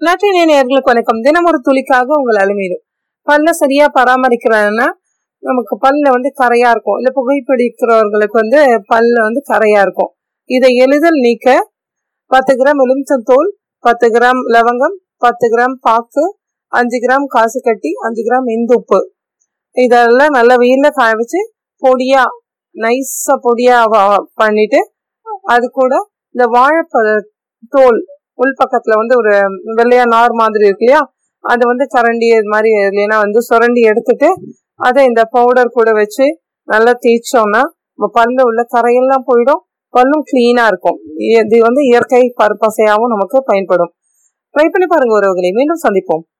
நற்றினை நேர்களுக்கு வணக்கம். தினம் ஒரு துளிக்காக உங்கள் அலுமையிடும் பல்ல சரியா பராமரிக்கிறாங்கன்னா நமக்கு பல்ல வந்து கரையா இருக்கும். இல்லை புகைப்பிடிக்கிறவர்களுக்கு வந்து பல்ல வந்து கரையா இருக்கும். இதை எளிதில் நீக்க பத்து கிராம் எலுமிச்சந்தோல் பத்து கிராம் லவங்கம் பத்து கிராம் பாக்கு அஞ்சு கிராம் காசு கட்டி அஞ்சு கிராம் இந்துப்பு இதெல்லாம் நல்ல வெயிலில் காய வச்சு பொடியா நைஸா பொடியா பண்ணிட்டு அது கூட இந்த வாழைப்பழ தோல் உள் பக்கத்துல வந்து ஒரு வெள்ளையா நார் மாதிரி இருக்கு இல்லையா? அதை வந்து சரண்டி இது மாதிரி இல்லைன்னா வந்து சுரண்டி எடுத்துட்டு அதை இந்த பவுடர் கூட வச்சு நல்லா தேய்ச்சோம்னா நம்ம உள்ள கரையெல்லாம் போயிடும். பல்லும் கிளீனா இருக்கும். இது வந்து இயற்கை பருப்பசையாவும் நமக்கு பயன்படும். ட்ரை பண்ணி பாருங்க உறவுகளை. மீண்டும் சந்திப்போம்.